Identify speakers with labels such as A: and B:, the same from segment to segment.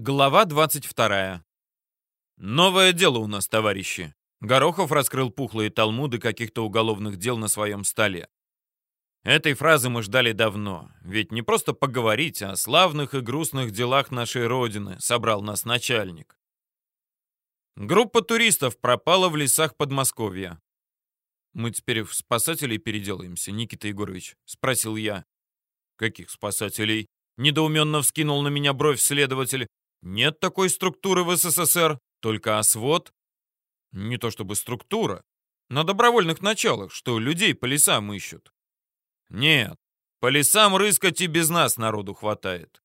A: Глава 22. Новое дело у нас, товарищи. Горохов раскрыл пухлые талмуды каких-то уголовных дел на своем столе. Этой фразы мы ждали давно, ведь не просто поговорить о славных и грустных делах нашей Родины собрал нас начальник. Группа туристов пропала в лесах Подмосковья. «Мы теперь в спасателей переделаемся, Никита Егорович?» — спросил я. «Каких спасателей?» — недоуменно вскинул на меня бровь следователь. Нет такой структуры в СССР, только освод. Не то чтобы структура, на добровольных началах, что людей по лесам ищут. Нет, по лесам рыскать и без нас народу хватает.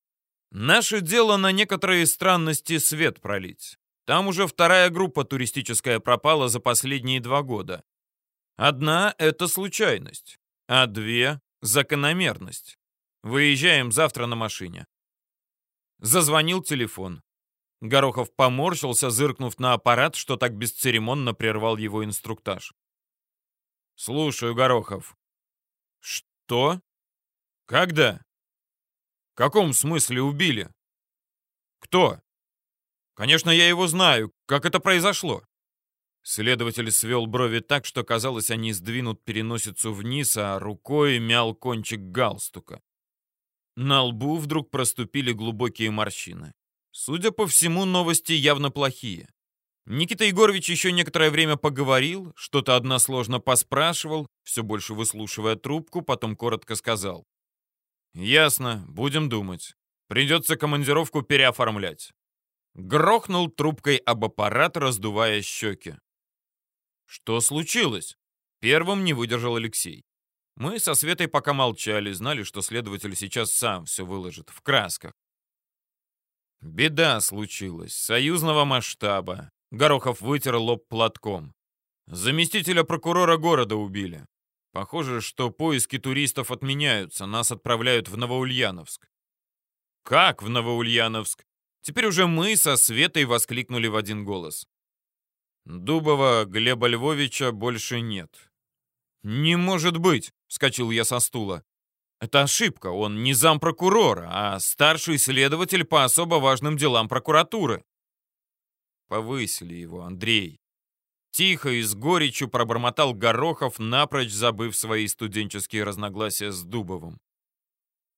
A: Наше дело на некоторые странности свет пролить. Там уже вторая группа туристическая пропала за последние два года. Одна — это случайность, а две — закономерность. Выезжаем завтра на машине. Зазвонил телефон. Горохов поморщился, зыркнув на аппарат, что так бесцеремонно прервал его инструктаж. «Слушаю, Горохов». «Что? Когда? В каком смысле убили? Кто? Конечно, я его знаю. Как это произошло?» Следователь свел брови так, что казалось, они сдвинут переносицу вниз, а рукой мял кончик галстука. На лбу вдруг проступили глубокие морщины. Судя по всему, новости явно плохие. Никита Егорович еще некоторое время поговорил, что-то односложно поспрашивал, все больше выслушивая трубку, потом коротко сказал. «Ясно, будем думать. Придется командировку переоформлять». Грохнул трубкой об аппарат, раздувая щеки. «Что случилось?» Первым не выдержал Алексей. Мы со Светой пока молчали, знали, что следователь сейчас сам все выложит в красках. Беда случилась, союзного масштаба. Горохов вытер лоб платком. Заместителя прокурора города убили. Похоже, что поиски туристов отменяются, нас отправляют в Новоульяновск. Как в Новоульяновск? Теперь уже мы со Светой воскликнули в один голос. Дубова Глеба Львовича больше нет. «Не может быть!» — вскочил я со стула. «Это ошибка. Он не зампрокурора, а старший следователь по особо важным делам прокуратуры». Повысили его, Андрей. Тихо и с горечью пробормотал Горохов, напрочь забыв свои студенческие разногласия с Дубовым.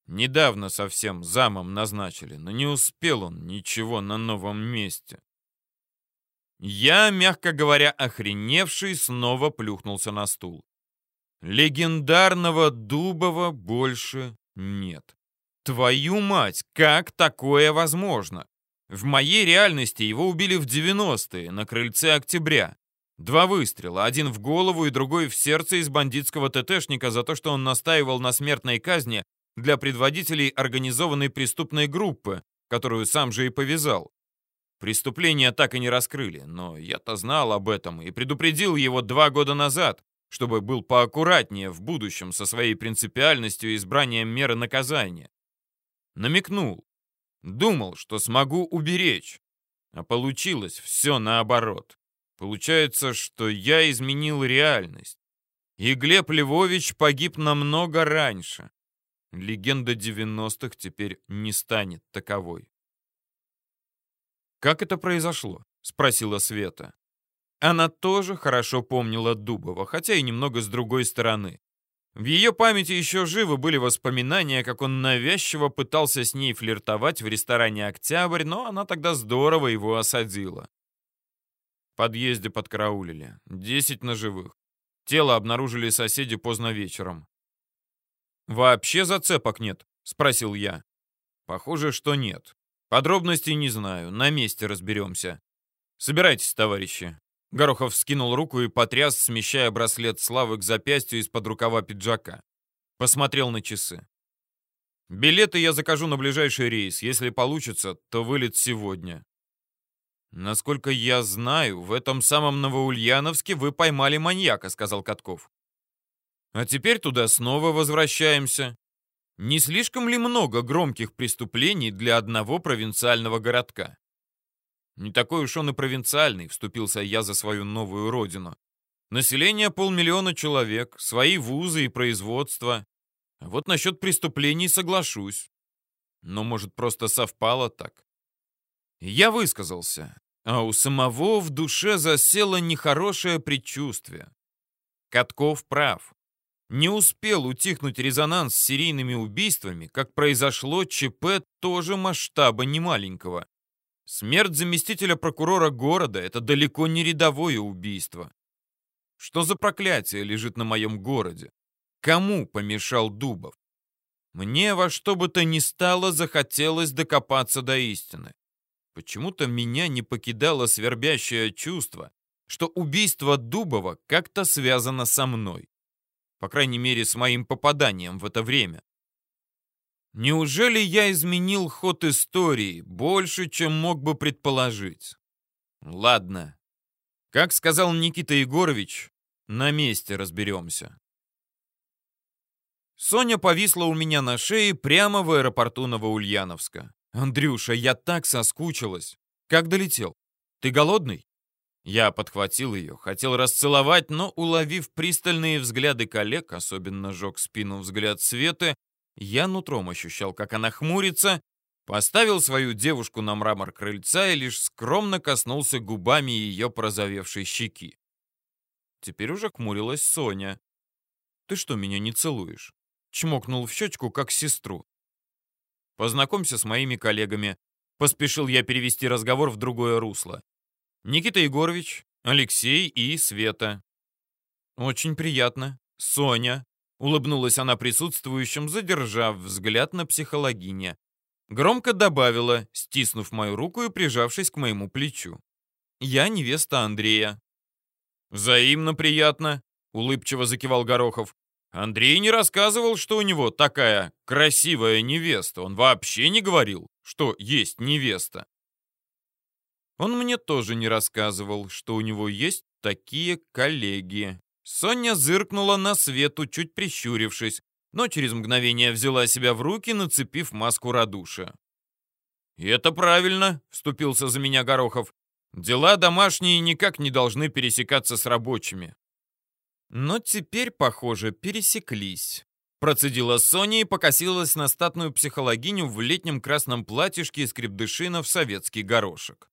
A: Недавно совсем замом назначили, но не успел он ничего на новом месте. Я, мягко говоря, охреневший, снова плюхнулся на стул. Легендарного Дубова больше нет. Твою мать, как такое возможно? В моей реальности его убили в 90-е, на крыльце октября. Два выстрела, один в голову и другой в сердце из бандитского ТТшника за то, что он настаивал на смертной казни для предводителей организованной преступной группы, которую сам же и повязал. Преступление так и не раскрыли, но я-то знал об этом и предупредил его два года назад, чтобы был поаккуратнее в будущем со своей принципиальностью и избранием меры наказания. Намекнул. Думал, что смогу уберечь. А получилось все наоборот. Получается, что я изменил реальность. И Глеб Львович погиб намного раньше. Легенда 90-х теперь не станет таковой. «Как это произошло?» — спросила Света. Она тоже хорошо помнила Дубова, хотя и немного с другой стороны. В ее памяти еще живы были воспоминания, как он навязчиво пытался с ней флиртовать в ресторане «Октябрь», но она тогда здорово его осадила. В подъезде подкараулили. Десять ножевых. Тело обнаружили соседи поздно вечером. «Вообще зацепок нет?» — спросил я. «Похоже, что нет. Подробностей не знаю. На месте разберемся. Собирайтесь, товарищи. Горохов скинул руку и потряс, смещая браслет славы к запястью из-под рукава пиджака. Посмотрел на часы. «Билеты я закажу на ближайший рейс. Если получится, то вылет сегодня». «Насколько я знаю, в этом самом Новоульяновске вы поймали маньяка», — сказал Катков. «А теперь туда снова возвращаемся. Не слишком ли много громких преступлений для одного провинциального городка?» Не такой уж он и провинциальный, вступился я за свою новую родину. Население полмиллиона человек, свои вузы и производства. Вот насчет преступлений соглашусь. Но, может, просто совпало так. Я высказался, а у самого в душе засело нехорошее предчувствие. Катков прав. Не успел утихнуть резонанс с серийными убийствами, как произошло ЧП тоже масштаба немаленького. Смерть заместителя прокурора города — это далеко не рядовое убийство. Что за проклятие лежит на моем городе? Кому помешал Дубов? Мне во что бы то ни стало захотелось докопаться до истины. Почему-то меня не покидало свербящее чувство, что убийство Дубова как-то связано со мной. По крайней мере, с моим попаданием в это время. Неужели я изменил ход истории больше, чем мог бы предположить? Ладно. Как сказал Никита Егорович, на месте разберемся. Соня повисла у меня на шее прямо в аэропорту Новоульяновска. «Андрюша, я так соскучилась. Как долетел? Ты голодный?» Я подхватил ее, хотел расцеловать, но, уловив пристальные взгляды коллег, особенно жег спину взгляд Светы, я нутром ощущал, как она хмурится, поставил свою девушку на мрамор крыльца и лишь скромно коснулся губами ее прозовевшей щеки. Теперь уже хмурилась Соня. «Ты что, меня не целуешь?» Чмокнул в щечку, как сестру. «Познакомься с моими коллегами». Поспешил я перевести разговор в другое русло. Никита Егорович, Алексей и Света. «Очень приятно. Соня», — улыбнулась она присутствующим, задержав взгляд на психологине. Громко добавила, стиснув мою руку и прижавшись к моему плечу. «Я невеста Андрея». «Взаимно приятно», — улыбчиво закивал Горохов. «Андрей не рассказывал, что у него такая красивая невеста. Он вообще не говорил, что есть невеста». Он мне тоже не рассказывал, что у него есть такие коллеги. Соня зыркнула на свету, чуть прищурившись, но через мгновение взяла себя в руки, нацепив маску радушия. «И это правильно», — вступился за меня Горохов. Дела домашние никак не должны пересекаться с рабочими. Но теперь, похоже, пересеклись. Процедила Соня и покосилась на статную психологиню в летнем красном платьишке из крепдышина в советский горошек.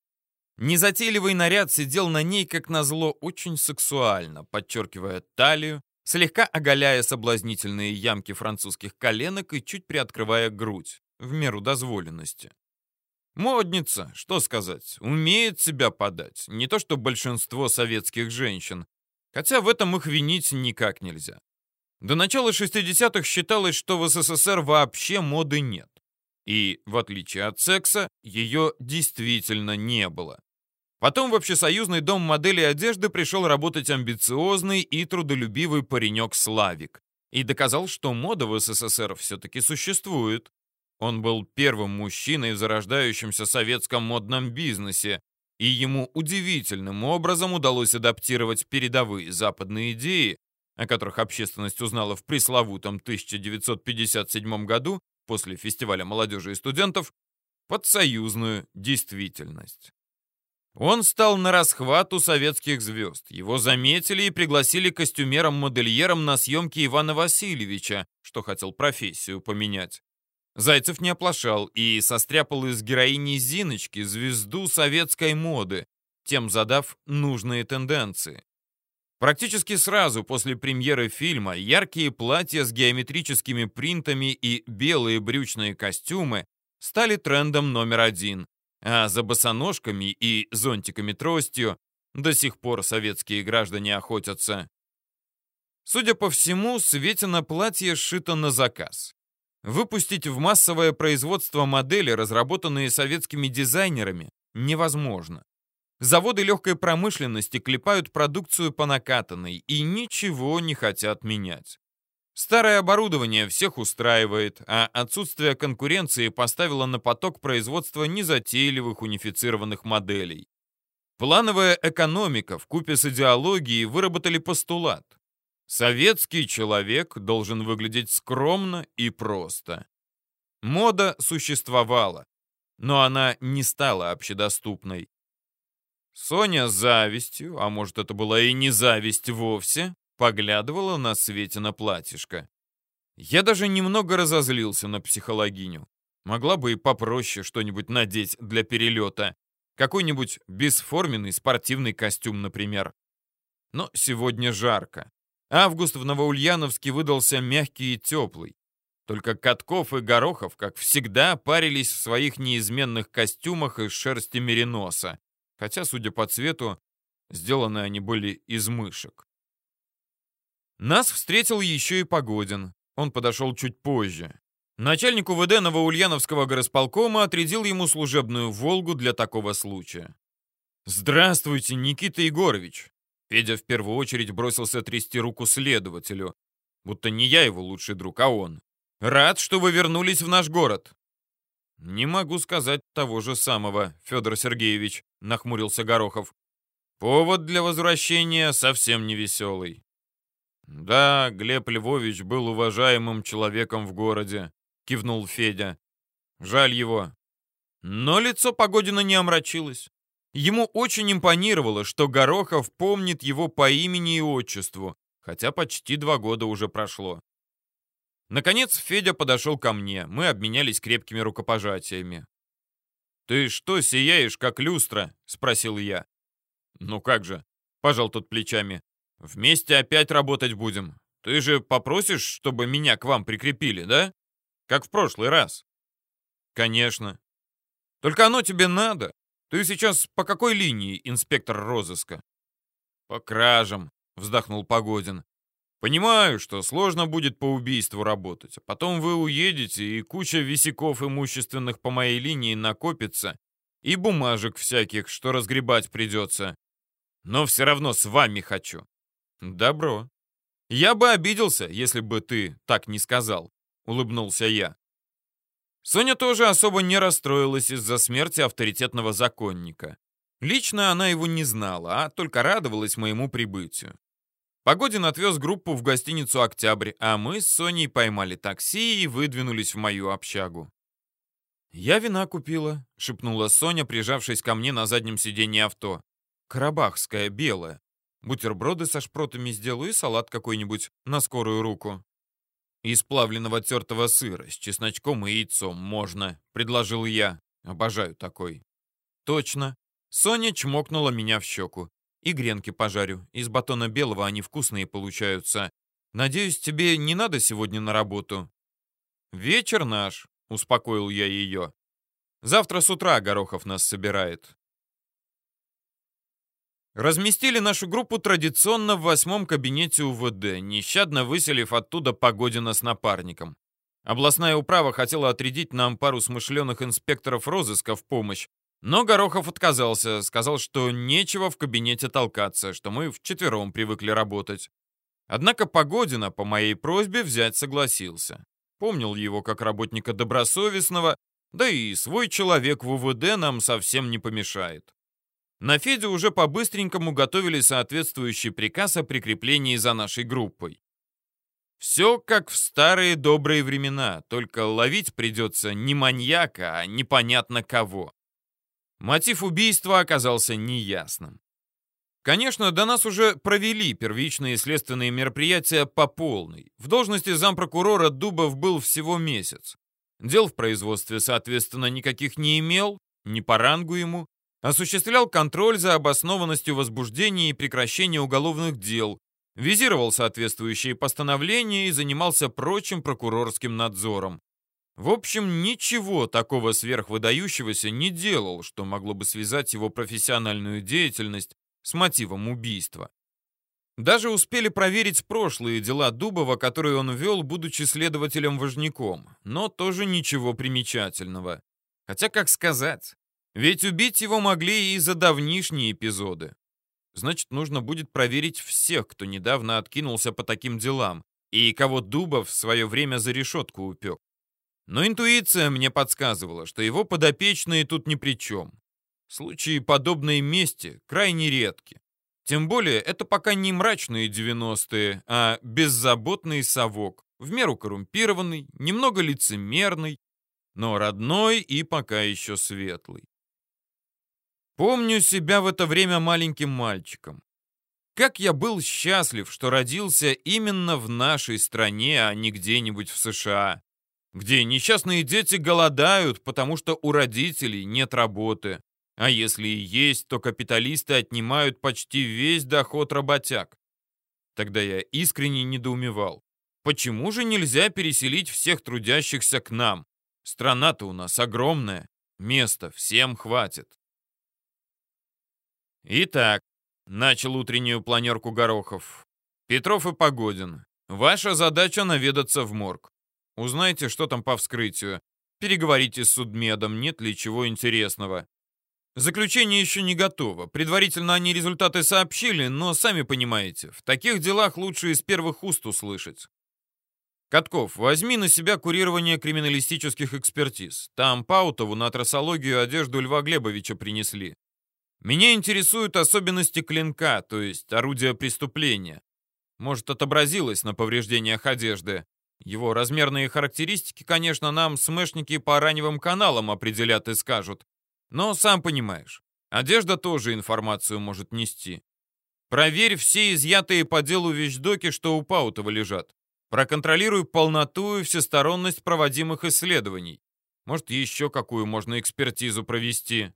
A: Незатейливый наряд сидел на ней, как назло, очень сексуально, подчеркивая талию, слегка оголяя соблазнительные ямки французских коленок и чуть приоткрывая грудь, в меру дозволенности. Модница, что сказать, умеет себя подать. Не то что большинство советских женщин. Хотя в этом их винить никак нельзя. До начала 60-х считалось, что в СССР вообще моды нет. И, в отличие от секса, ее действительно не было. Потом в общесоюзный дом моделей одежды пришел работать амбициозный и трудолюбивый паренек Славик и доказал, что мода в СССР все-таки существует. Он был первым мужчиной в зарождающемся советском модном бизнесе, и ему удивительным образом удалось адаптировать передовые западные идеи, о которых общественность узнала в пресловутом 1957 году после фестиваля молодежи и студентов, под союзную действительность. Он стал на расхват у советских звезд. Его заметили и пригласили костюмером-модельером на съемки Ивана Васильевича, что хотел профессию поменять. Зайцев не оплошал и состряпал из героини Зиночки звезду советской моды, тем задав нужные тенденции. Практически сразу после премьеры фильма яркие платья с геометрическими принтами и белые брючные костюмы стали трендом номер один, а за босоножками и зонтиками-тростью до сих пор советские граждане охотятся. Судя по всему, Светина платье сшито на заказ. Выпустить в массовое производство модели, разработанные советскими дизайнерами, невозможно. Заводы легкой промышленности клепают продукцию по накатанной и ничего не хотят менять. Старое оборудование всех устраивает, а отсутствие конкуренции поставило на поток производства незатейливых унифицированных моделей. Плановая экономика в купе с идеологией выработали постулат. Советский человек должен выглядеть скромно и просто. Мода существовала, но она не стала общедоступной. Соня с завистью, а может это была и не зависть вовсе, поглядывала на Светина платьишко. Я даже немного разозлился на психологиню. Могла бы и попроще что-нибудь надеть для перелета. Какой-нибудь бесформенный спортивный костюм, например. Но сегодня жарко. Август в Новоульяновске выдался мягкий и теплый. Только Катков и Горохов, как всегда, парились в своих неизменных костюмах из шерсти мериноса, хотя, судя по цвету, сделаны они были из мышек. Нас встретил еще и Погодин. Он подошел чуть позже. Начальник УВД Новоульяновского горосполкома отрядил ему служебную «Волгу» для такого случая. «Здравствуйте, Никита Егорович!» Федя в первую очередь бросился трясти руку следователю. Будто не я его лучший друг, а он. «Рад, что вы вернулись в наш город!» «Не могу сказать того же самого, Федор Сергеевич», — нахмурился Горохов. «Повод для возвращения совсем не веселый». «Да, Глеб Львович был уважаемым человеком в городе. — кивнул Федя. «Жаль его». Но лицо Погодина не омрачилось. Ему очень импонировало, что Горохов помнит его по имени и отчеству, хотя почти два года уже прошло. Наконец Федя подошел ко мне, мы обменялись крепкими рукопожатиями. «Ты что сияешь, как люстра?» — спросил я. «Ну как же», — пожал тот плечами. «Вместе опять работать будем. Ты же попросишь, чтобы меня к вам прикрепили, да?» Как в прошлый раз. Конечно. Только оно тебе надо. Ты сейчас по какой линии, инспектор розыска? По кражам, вздохнул Погодин. Понимаю, что сложно будет по убийству работать, а потом вы уедете, и куча висяков имущественных по моей линии накопится, и бумажек всяких, что разгребать придется. Но все равно с вами хочу. Добро. Я бы обиделся, если бы ты так не сказал. — улыбнулся я. Соня тоже особо не расстроилась из-за смерти авторитетного законника. Лично она его не знала, а только радовалась моему прибытию. Погодин отвез группу в гостиницу «Октябрь», а мы с Соней поймали такси и выдвинулись в мою общагу. «Я вина купила», — шепнула Соня, прижавшись ко мне на заднем сиденье авто. «Карабахская, белая. Бутерброды со шпротами сделаю и салат какой-нибудь на скорую руку». «Из плавленного тертого сыра с чесночком и яйцом можно», — предложил я. Обожаю такой. «Точно». Соня чмокнула меня в щеку. «И гренки пожарю. Из батона белого они вкусные получаются. Надеюсь, тебе не надо сегодня на работу?» «Вечер наш», — успокоил я ее. «Завтра с утра Горохов нас собирает. Разместили нашу группу традиционно в восьмом кабинете УВД, нещадно выселив оттуда Погодина с напарником. Областная управа хотела отрядить нам пару смышленых инспекторов розыска в помощь, но Горохов отказался, сказал, что нечего в кабинете толкаться, что мы вчетвером привыкли работать. Однако Погодина по моей просьбе взять согласился. Помнил его как работника добросовестного, да и свой человек в УВД нам совсем не помешает. На Федю уже по-быстренькому готовили соответствующий приказ о прикреплении за нашей группой. Все как в старые добрые времена, только ловить придется не маньяка, а непонятно кого. Мотив убийства оказался неясным. Конечно, до нас уже провели первичные следственные мероприятия по полной. В должности зампрокурора Дубов был всего месяц. Дел в производстве, соответственно, никаких не имел, не по рангу ему, осуществлял контроль за обоснованностью возбуждения и прекращения уголовных дел, визировал соответствующие постановления и занимался прочим прокурорским надзором. В общем, ничего такого сверхвыдающегося не делал, что могло бы связать его профессиональную деятельность с мотивом убийства. Даже успели проверить прошлые дела Дубова, которые он вел, будучи следователем-важняком, но тоже ничего примечательного. Хотя, как сказать, ведь убить его могли и за давнишние эпизоды. Значит, нужно будет проверить всех, кто недавно откинулся по таким делам, и кого Дубов в свое время за решетку упек. Но интуиция мне подсказывала, что его подопечные тут ни при чем. Случаи подобной мести крайне редки. Тем более, это пока не мрачные 90-е, а беззаботный совок, в меру коррумпированный, немного лицемерный, но родной и пока еще светлый. Помню себя в это время маленьким мальчиком. Как я был счастлив, что родился именно в нашей стране, а не где-нибудь в США. где несчастные дети голодают, потому что у родителей нет работы. А если и есть, то капиталисты отнимают почти весь доход работяг. Тогда я искренне недоумевал. Почему же нельзя переселить всех трудящихся к нам? Страна-то у нас огромная, места всем хватит. Итак, начал утреннюю планерку Горохов. Петров и Погодин, ваша задача наведаться в морг. Узнайте, что там по вскрытию. Переговорите с судмедом, нет ли чего интересного. Заключение еще не готово. Предварительно они результаты сообщили, но сами понимаете, в таких делах лучше из первых уст услышать. Катков, возьми на себя курирование криминалистических экспертиз. Там Паутову на трассологию одежду Льва Глебовича принесли. Меня интересуют особенности клинка, то есть орудия преступления. Может, отобразилось на повреждениях одежды. Его размерные характеристики, конечно, нам смешники по раневым каналам определят и скажут. Но сам понимаешь, одежда тоже информацию может нести. Проверь все изъятые по делу вещдоки, что у Паутова лежат. Проконтролируй полноту и всесторонность проводимых исследований. Может, еще какую можно экспертизу провести.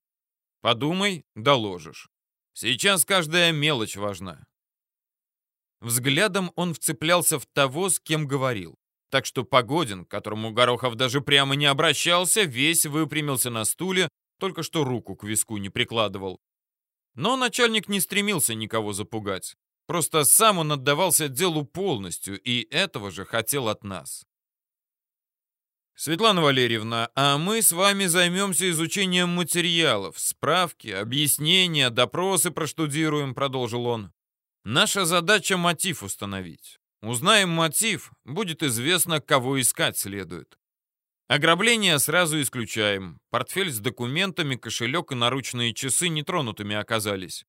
A: Подумай, доложишь. Сейчас каждая мелочь важна. Взглядом он вцеплялся в того, с кем говорил. Так что Погодин, к которому Горохов даже прямо не обращался, весь выпрямился на стуле, только что руку к виску не прикладывал. Но начальник не стремился никого запугать. Просто сам он отдавался делу полностью, и этого же хотел от нас. Светлана Валерьевна, а мы с вами займемся изучением материалов, справки, объяснения, допросы проштудируем, продолжил он. Наша задача мотив установить. Узнаем мотив, будет известно, кого искать следует. Ограбление сразу исключаем. Портфель с документами, кошелек и наручные часы нетронутыми оказались.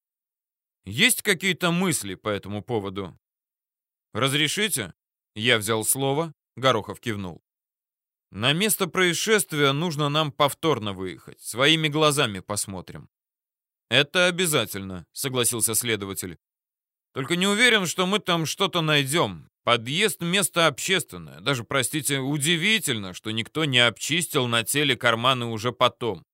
A: Есть какие-то мысли по этому поводу? Разрешите? Я взял слово, Горохов кивнул. На место происшествия нужно нам повторно выехать. Своими глазами посмотрим. Это обязательно, согласился следователь. Только не уверен, что мы там что-то найдем. Подъезд — место общественное. Даже, простите, удивительно, что никто не обчистил на теле карманы уже потом.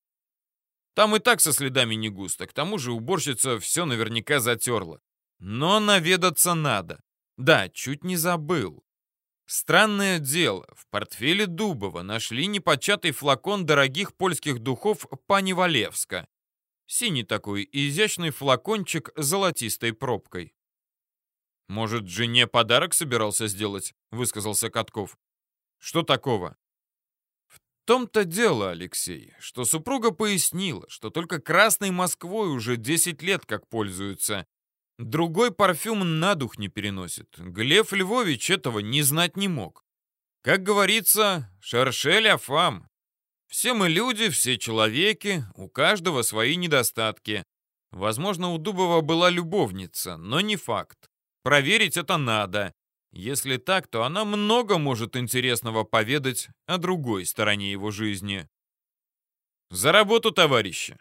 A: Там и так со следами не густо. К тому же уборщица все наверняка затерла. Но наведаться надо. Да, чуть не забыл. Странное дело, в портфеле Дубова нашли непочатый флакон дорогих польских духов пани Валевска. Синий такой изящный флакончик с золотистой пробкой. «Может, жене подарок собирался сделать?» — высказался Катков. «Что такого?» том-то дело, Алексей, что супруга пояснила, что только Красной Москвой уже 10 лет как пользуются. Другой парфюм на дух не переносит. Глеб Львович этого не знать не мог. Как говорится, шершель афам. Все мы люди, все человеки, у каждого свои недостатки. Возможно, у Дубова была любовница, но не факт. Проверить это надо. Если так, то она много может интересного поведать о другой стороне его жизни. «За работу, товарищи!»